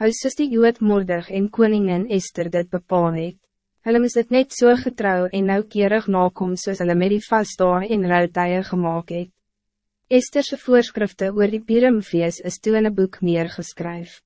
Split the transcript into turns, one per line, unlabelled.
Hy soos die Jood moordig en koningin Esther dit bepaal het. Hulle moes dit net so getrouw en nauwkeurig nakom soos hulle met die vastdae en rouwtuie gemaakt het. Estherse voorschriften oor die Bierumfees is toe in een boek neergeskryf.